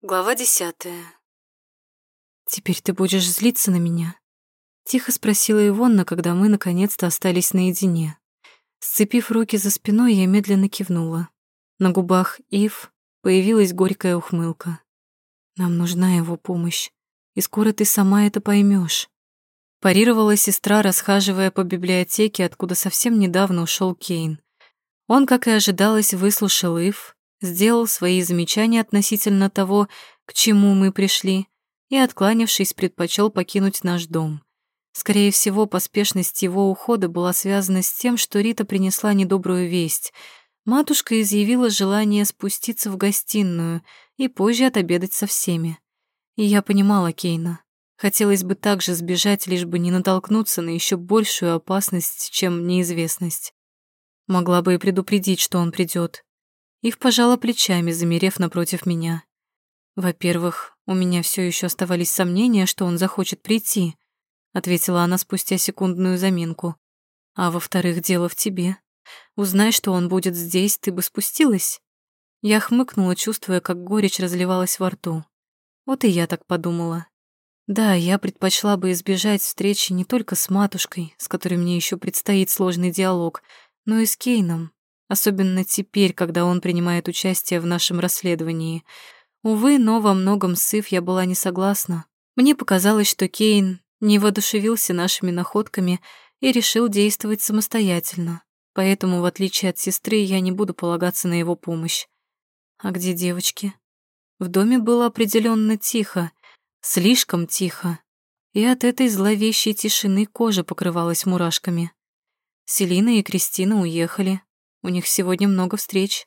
Глава десятая. «Теперь ты будешь злиться на меня?» Тихо спросила Ивонна, когда мы наконец-то остались наедине. Сцепив руки за спиной, я медленно кивнула. На губах Ив появилась горькая ухмылка. «Нам нужна его помощь, и скоро ты сама это поймешь. Парировала сестра, расхаживая по библиотеке, откуда совсем недавно ушел Кейн. Он, как и ожидалось, выслушал Ив, сделал свои замечания относительно того, к чему мы пришли, и, откланившись, предпочел покинуть наш дом. Скорее всего, поспешность его ухода была связана с тем, что Рита принесла недобрую весть. Матушка изъявила желание спуститься в гостиную и позже отобедать со всеми. И я понимала Кейна. Хотелось бы также сбежать, лишь бы не натолкнуться на еще большую опасность, чем неизвестность. Могла бы и предупредить, что он придет, Ив пожала плечами, замерев напротив меня. Во-первых, у меня все еще оставались сомнения, что он захочет прийти, ответила она спустя секундную заминку. А во-вторых, дело в тебе. Узнай, что он будет здесь, ты бы спустилась. Я хмыкнула, чувствуя, как горечь разливалась во рту. Вот и я так подумала. Да, я предпочла бы избежать встречи не только с матушкой, с которой мне еще предстоит сложный диалог, но и с Кейном, особенно теперь, когда он принимает участие в нашем расследовании. Увы, но во многом с я была не согласна. Мне показалось, что Кейн не воодушевился нашими находками и решил действовать самостоятельно, поэтому, в отличие от сестры, я не буду полагаться на его помощь. А где девочки? В доме было определенно тихо, слишком тихо, и от этой зловещей тишины кожа покрывалась мурашками. Селина и Кристина уехали, у них сегодня много встреч.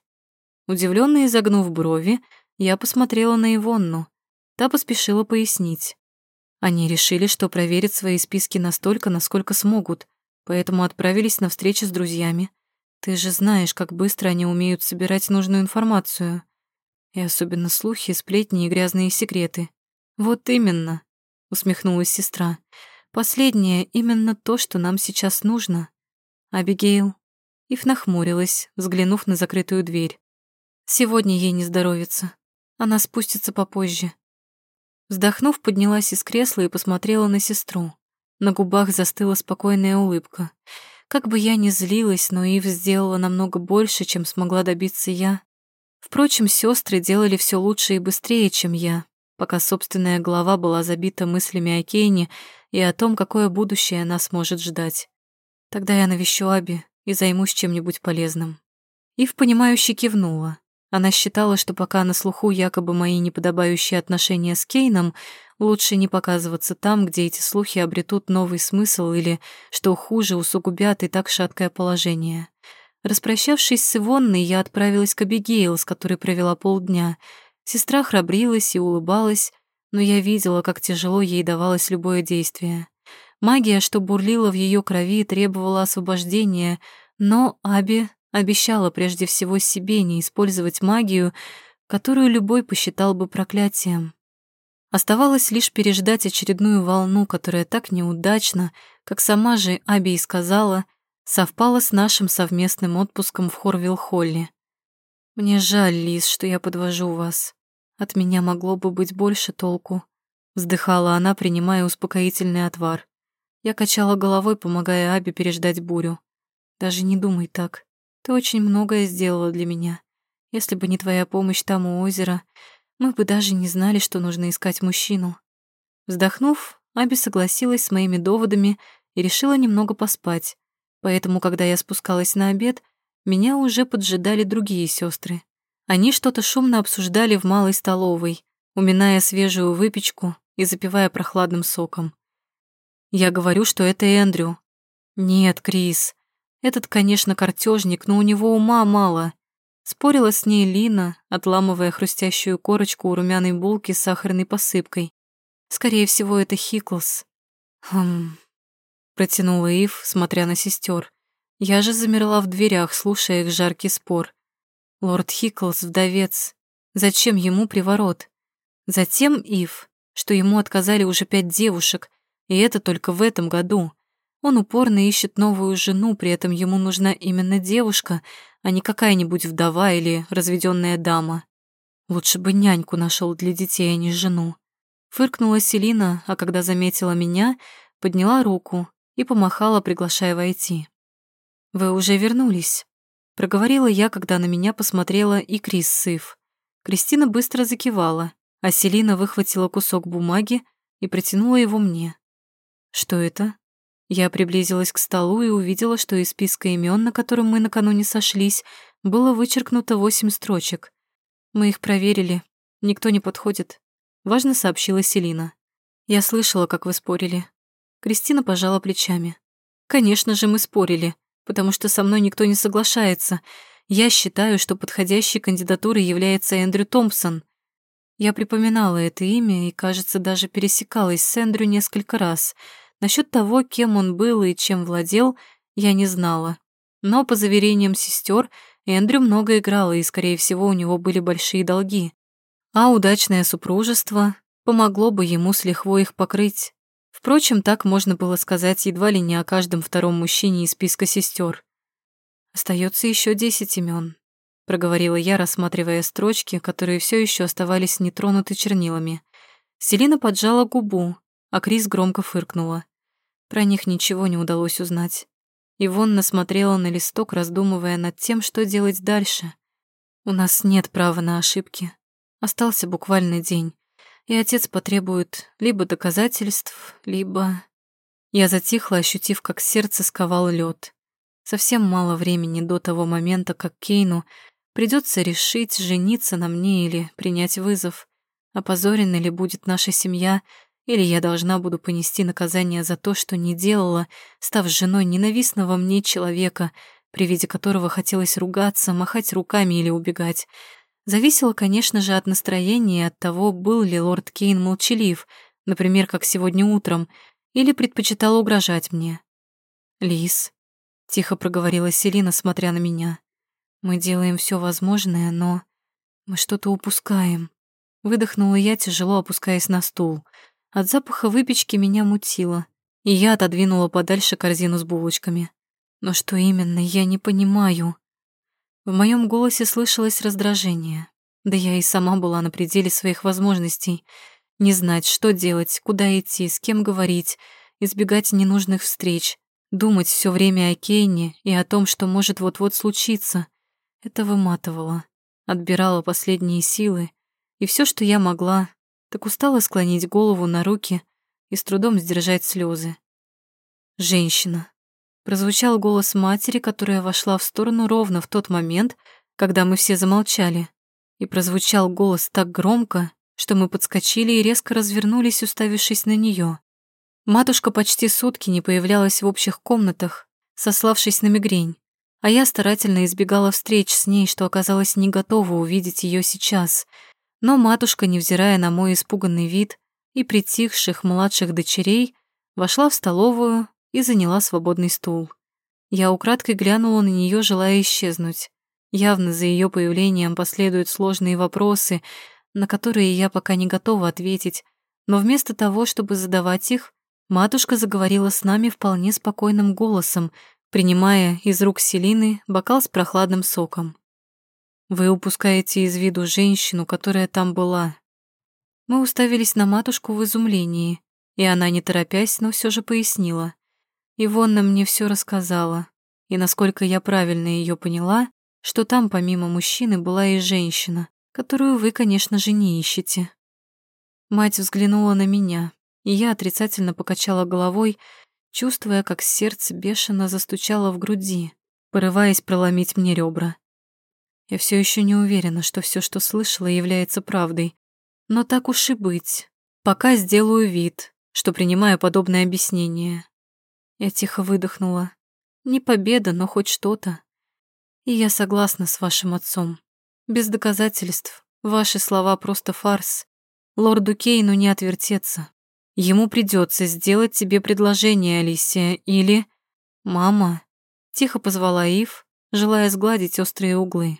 Удивлённо изогнув брови, я посмотрела на Ивонну. Та поспешила пояснить. Они решили, что проверят свои списки настолько, насколько смогут, поэтому отправились на встречи с друзьями. Ты же знаешь, как быстро они умеют собирать нужную информацию. И особенно слухи, сплетни и грязные секреты. Вот именно, усмехнулась сестра. Последнее именно то, что нам сейчас нужно. Абигейл, Ив нахмурилась, взглянув на закрытую дверь. Сегодня ей не здоровится. Она спустится попозже. Вздохнув, поднялась из кресла и посмотрела на сестру. На губах застыла спокойная улыбка. Как бы я ни злилась, но Ив сделала намного больше, чем смогла добиться я. Впрочем, сестры делали все лучше и быстрее, чем я, пока собственная голова была забита мыслями о Кейне и о том, какое будущее нас может ждать. Тогда я навещу Аби, и займусь чем-нибудь полезным. Ив, понимающе кивнула. Она считала, что пока на слуху якобы мои неподобающие отношения с Кейном, лучше не показываться там, где эти слухи обретут новый смысл или, что хуже, усугубят и так шаткое положение. Распрощавшись с Ивонной, я отправилась к Абигейл, с которой провела полдня. Сестра храбрилась и улыбалась, но я видела, как тяжело ей давалось любое действие. Магия, что бурлила в ее крови, требовала освобождения, но Аби обещала прежде всего себе не использовать магию, которую любой посчитал бы проклятием. Оставалось лишь переждать очередную волну, которая так неудачно, как сама же Аби и сказала, совпала с нашим совместным отпуском в Хорвилл-Холле. «Мне жаль, Лиз, что я подвожу вас. От меня могло бы быть больше толку», — вздыхала она, принимая успокоительный отвар. Я качала головой, помогая Абе переждать бурю. «Даже не думай так. Ты очень многое сделала для меня. Если бы не твоя помощь там у озера, мы бы даже не знали, что нужно искать мужчину». Вздохнув, Аби согласилась с моими доводами и решила немного поспать. Поэтому, когда я спускалась на обед, меня уже поджидали другие сестры. Они что-то шумно обсуждали в малой столовой, уминая свежую выпечку и запивая прохладным соком. Я говорю, что это Эндрю. Нет, Крис. Этот, конечно, картежник, но у него ума мало. Спорила с ней Лина, отламывая хрустящую корочку у румяной булки с сахарной посыпкой. Скорее всего, это Хиклс. Хм. Протянула Ив, смотря на сестер. Я же замерла в дверях, слушая их жаркий спор. Лорд Хиклс — вдовец. Зачем ему приворот? Затем, Ив, что ему отказали уже пять девушек, и это только в этом году. Он упорно ищет новую жену, при этом ему нужна именно девушка, а не какая-нибудь вдова или разведенная дама. Лучше бы няньку нашел для детей, а не жену. Фыркнула Селина, а когда заметила меня, подняла руку и помахала, приглашая войти. «Вы уже вернулись», — проговорила я, когда на меня посмотрела и Крис Сыв. Кристина быстро закивала, а Селина выхватила кусок бумаги и протянула его мне. «Что это?» Я приблизилась к столу и увидела, что из списка имен, на котором мы накануне сошлись, было вычеркнуто восемь строчек. Мы их проверили. Никто не подходит. Важно сообщила Селина. Я слышала, как вы спорили. Кристина пожала плечами. Конечно же, мы спорили, потому что со мной никто не соглашается. Я считаю, что подходящей кандидатурой является Эндрю Томпсон. Я припоминала это имя и, кажется, даже пересекалась с Эндрю несколько раз — Насчет того, кем он был и чем владел, я не знала. Но, по заверениям сестер, Эндрю много играл, и, скорее всего, у него были большие долги. А удачное супружество помогло бы ему с лихвой их покрыть. Впрочем, так можно было сказать едва ли не о каждом втором мужчине из списка сестер. Остается еще десять имен, проговорила я, рассматривая строчки, которые все еще оставались нетронуты чернилами. Селина поджала губу, а Крис громко фыркнула. Про них ничего не удалось узнать. Ивонна смотрела на листок, раздумывая над тем, что делать дальше. У нас нет права на ошибки. Остался буквально день, и отец потребует либо доказательств, либо... Я затихла, ощутив, как сердце сковал лед. Совсем мало времени до того момента, как Кейну придется решить, жениться на мне или принять вызов. Опозорена ли будет наша семья, или я должна буду понести наказание за то, что не делала, став женой ненавистного мне человека, при виде которого хотелось ругаться, махать руками или убегать. Зависело, конечно же, от настроения и от того, был ли лорд Кейн молчалив, например, как сегодня утром, или предпочитал угрожать мне. «Лис», — тихо проговорила Селина, смотря на меня, — «мы делаем все возможное, но мы что-то упускаем». Выдохнула я, тяжело опускаясь на стул — от запаха выпечки меня мутило, и я отодвинула подальше корзину с булочками. Но что именно, я не понимаю. В моем голосе слышалось раздражение. Да я и сама была на пределе своих возможностей. Не знать, что делать, куда идти, с кем говорить, избегать ненужных встреч, думать все время о Кейне и о том, что может вот-вот случиться. Это выматывало, отбирало последние силы, и все, что я могла, так устала склонить голову на руки и с трудом сдержать слезы. «Женщина», — прозвучал голос матери, которая вошла в сторону ровно в тот момент, когда мы все замолчали, и прозвучал голос так громко, что мы подскочили и резко развернулись, уставившись на нее. Матушка почти сутки не появлялась в общих комнатах, сославшись на мигрень, а я старательно избегала встреч с ней, что оказалось не готова увидеть ее сейчас — но матушка, невзирая на мой испуганный вид и притихших младших дочерей, вошла в столовую и заняла свободный стул. Я украдкой глянула на нее, желая исчезнуть. Явно за ее появлением последуют сложные вопросы, на которые я пока не готова ответить, но вместо того, чтобы задавать их, матушка заговорила с нами вполне спокойным голосом, принимая из рук Селины бокал с прохладным соком. Вы упускаете из виду женщину, которая там была. Мы уставились на матушку в изумлении, и она, не торопясь, но все же пояснила. Ивонна мне все рассказала, и насколько я правильно ее поняла, что там помимо мужчины была и женщина, которую вы, конечно же, не ищете. Мать взглянула на меня, и я отрицательно покачала головой, чувствуя, как сердце бешено застучало в груди, порываясь проломить мне ребра. Я все еще не уверена, что все, что слышала, является правдой. Но так уж и быть. Пока сделаю вид, что принимаю подобное объяснение. Я тихо выдохнула. Не победа, но хоть что-то. И я согласна с вашим отцом. Без доказательств. Ваши слова просто фарс. Лорду Кейну не отвертеться. Ему придется сделать тебе предложение, Алисия, или... Мама. Тихо позвала Ив, желая сгладить острые углы.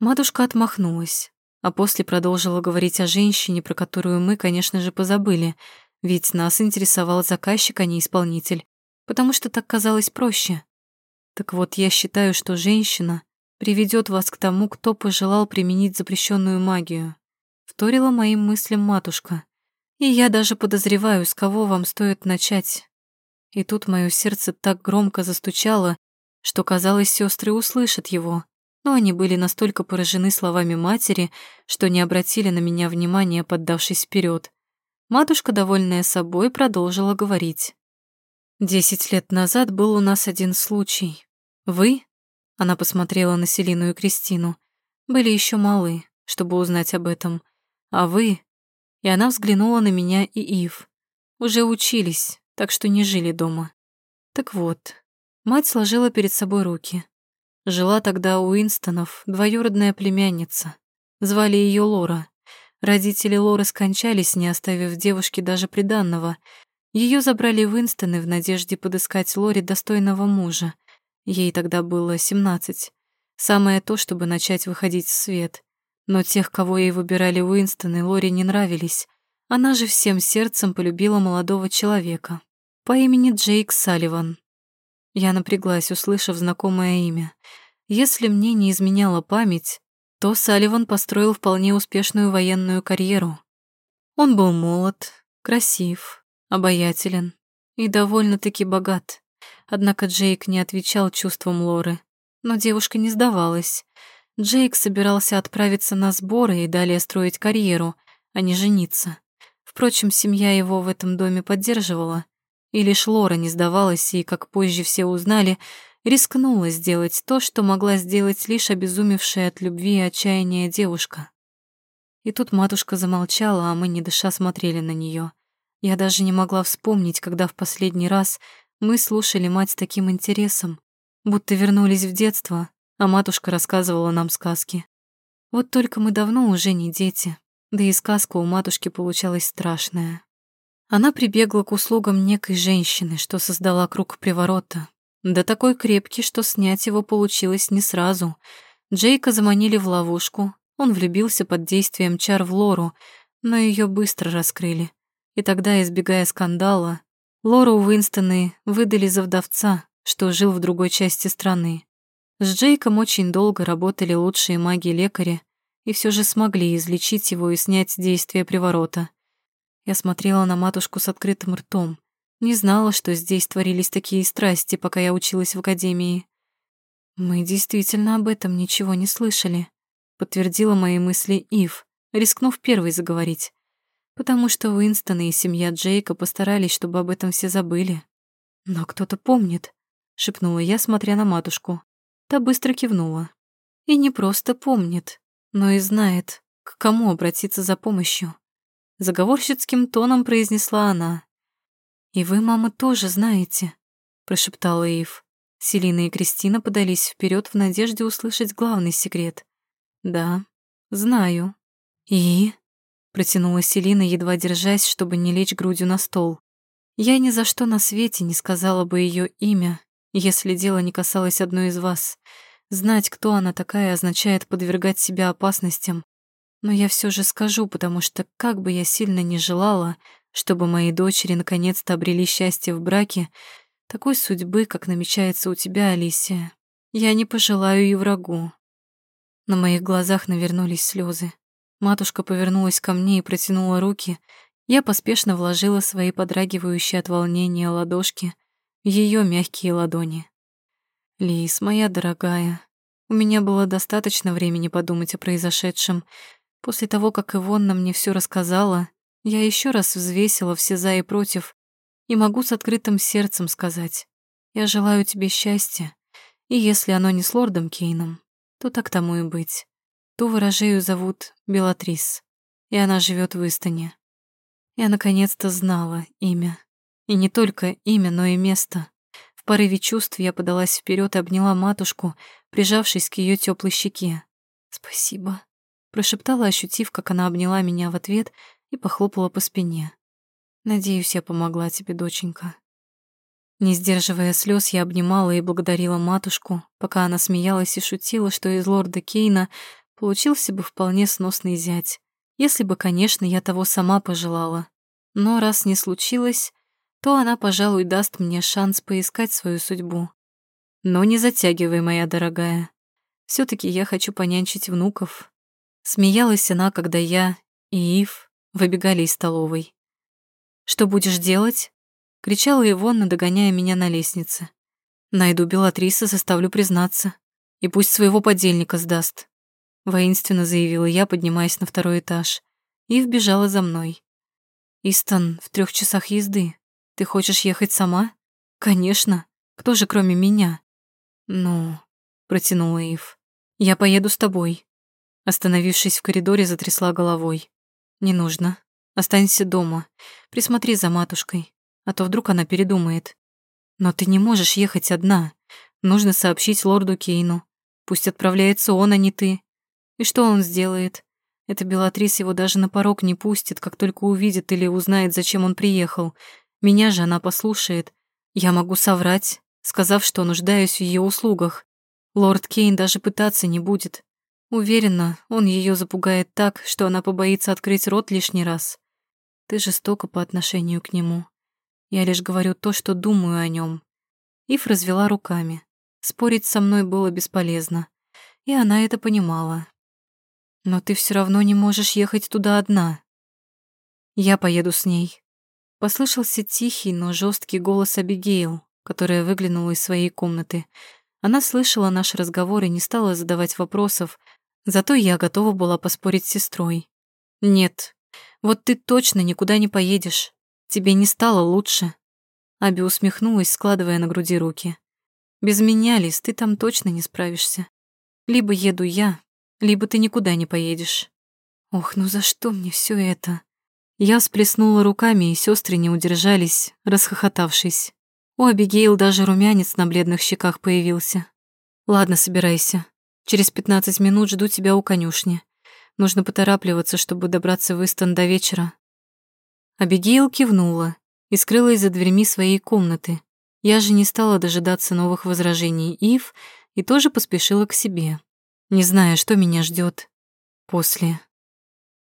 Матушка отмахнулась, а после продолжила говорить о женщине, про которую мы, конечно же, позабыли, ведь нас интересовал заказчик, а не исполнитель, потому что так казалось проще. Так вот, я считаю, что женщина приведет вас к тому, кто пожелал применить запрещенную магию. Вторила моим мыслям матушка. И я даже подозреваю, с кого вам стоит начать. И тут мое сердце так громко застучало, что, казалось, сестры услышат его, но они были настолько поражены словами матери, что не обратили на меня внимания, поддавшись вперед. Матушка, довольная собой, продолжила говорить. «Десять лет назад был у нас один случай. Вы, — она посмотрела на Селину и Кристину, — были еще малы, чтобы узнать об этом. А вы, и она взглянула на меня и Ив. Уже учились, так что не жили дома. Так вот, мать сложила перед собой руки. Жила тогда у Уинстонов двоюродная племянница. Звали ее Лора. Родители Лоры скончались, не оставив девушке даже приданного. Ее забрали в Уинстоны в надежде подыскать Лоре достойного мужа. Ей тогда было семнадцать. Самое то, чтобы начать выходить в свет. Но тех, кого ей выбирали Уинстоны, Лори не нравились. Она же всем сердцем полюбила молодого человека по имени Джейк Салливан. Я напряглась, услышав знакомое имя. Если мне не изменяла память, то Салливан построил вполне успешную военную карьеру. Он был молод, красив, обаятелен и довольно-таки богат. Однако Джейк не отвечал чувствам Лоры. Но девушка не сдавалась. Джейк собирался отправиться на сборы и далее строить карьеру, а не жениться. Впрочем, семья его в этом доме поддерживала, и лишь Лора не сдавалась и, как позже все узнали, рискнула сделать то, что могла сделать лишь обезумевшая от любви и отчаяния девушка. И тут матушка замолчала, а мы, не дыша, смотрели на нее. Я даже не могла вспомнить, когда в последний раз мы слушали мать с таким интересом, будто вернулись в детство, а матушка рассказывала нам сказки. Вот только мы давно уже не дети, да и сказка у матушки получалась страшная. Она прибегла к услугам некой женщины, что создала круг приворота, да такой крепкий, что снять его получилось не сразу. Джейка заманили в ловушку, он влюбился под действием чар в Лору, но ее быстро раскрыли. И тогда, избегая скандала, Лору Уинстоны выдали за вдовца, что жил в другой части страны. С Джейком очень долго работали лучшие маги-лекари и все же смогли излечить его и снять действие приворота. Я смотрела на матушку с открытым ртом. Не знала, что здесь творились такие страсти, пока я училась в академии. «Мы действительно об этом ничего не слышали», — подтвердила мои мысли Ив, рискнув первой заговорить. «Потому что Уинстон и семья Джейка постарались, чтобы об этом все забыли. Но кто-то помнит», — шепнула я, смотря на матушку. Та быстро кивнула. И не просто помнит, но и знает, к кому обратиться за помощью. Заговорщицким тоном произнесла она. «И вы, мама, тоже знаете», — прошептала Ив. Селина и Кристина подались вперед в надежде услышать главный секрет. «Да, знаю». «И?» — протянула Селина, едва держась, чтобы не лечь грудью на стол. «Я ни за что на свете не сказала бы ее имя, если дело не касалось одной из вас. Знать, кто она такая, означает подвергать себя опасностям. Но я все же скажу, потому что, как бы я сильно не желала, чтобы мои дочери наконец-то обрели счастье в браке, такой судьбы, как намечается у тебя, Алисия, я не пожелаю и врагу. На моих глазах навернулись слезы. Матушка повернулась ко мне и протянула руки. Я поспешно вложила свои подрагивающие от волнения ладошки ее мягкие ладони. «Лис, моя дорогая, у меня было достаточно времени подумать о произошедшем. После того, как Ивонна мне все рассказала, я еще раз взвесила все за и против и могу с открытым сердцем сказать, я желаю тебе счастья, и если оно не с лордом Кейном, то так тому и быть. Ту ворожею зовут Белатрис, и она живет в Истоне. Я наконец-то знала имя. И не только имя, но и место. В порыве чувств я подалась вперед и обняла матушку, прижавшись к ее теплой щеке. «Спасибо», — прошептала, ощутив, как она обняла меня в ответ и похлопала по спине. «Надеюсь, я помогла тебе, доченька». Не сдерживая слез, я обнимала и благодарила матушку, пока она смеялась и шутила, что из лорда Кейна получился бы вполне сносный зять, если бы, конечно, я того сама пожелала. Но раз не случилось, то она, пожалуй, даст мне шанс поискать свою судьбу. Но не затягивай, моя дорогая. все таки я хочу понянчить внуков. Смеялась она, когда я и Ив выбегали из столовой. «Что будешь делать?» — кричала Ивонна, догоняя меня на лестнице. «Найду Белатриса, заставлю признаться. И пусть своего подельника сдаст», — воинственно заявила я, поднимаясь на второй этаж. Ив бежала за мной. «Истон в трех часах езды. Ты хочешь ехать сама?» «Конечно. Кто же кроме меня?» «Ну...» — протянула Ив. «Я поеду с тобой». Остановившись в коридоре, затрясла головой. «Не нужно. Останься дома. Присмотри за матушкой, а то вдруг она передумает. Но ты не можешь ехать одна. Нужно сообщить лорду Кейну. Пусть отправляется он, а не ты. И что он сделает? Эта Белатрис его даже на порог не пустит, как только увидит или узнает, зачем он приехал. Меня же она послушает. Я могу соврать, сказав, что нуждаюсь в ее услугах. Лорд Кейн даже пытаться не будет. Уверена, он ее запугает так, что она побоится открыть рот лишний раз. Ты жестоко по отношению к нему. Я лишь говорю то, что думаю о нем. Ив развела руками. Спорить со мной было бесполезно. И она это понимала. Но ты все равно не можешь ехать туда одна. Я поеду с ней. Послышался тихий, но жесткий голос Абигейл, которая выглянула из своей комнаты. Она слышала наш разговор и не стала задавать вопросов, зато я готова была поспорить с сестрой. «Нет, вот ты точно никуда не поедешь. Тебе не стало лучше». Аби усмехнулась, складывая на груди руки. «Без меня, Лис, ты там точно не справишься. Либо еду я, либо ты никуда не поедешь. Ох, ну за что мне все это? Я сплеснула руками, и сестры не удержались, расхохотавшись. У Абигейл даже румянец на бледных щеках появился. Ладно, собирайся. Через пятнадцать минут жду тебя у конюшни. Нужно поторапливаться, чтобы добраться в Истон до вечера. Абигейл кивнула и скрылась за дверьми своей комнаты. Я же не стала дожидаться новых возражений Ив и тоже поспешила к себе не зная, что меня ждет после.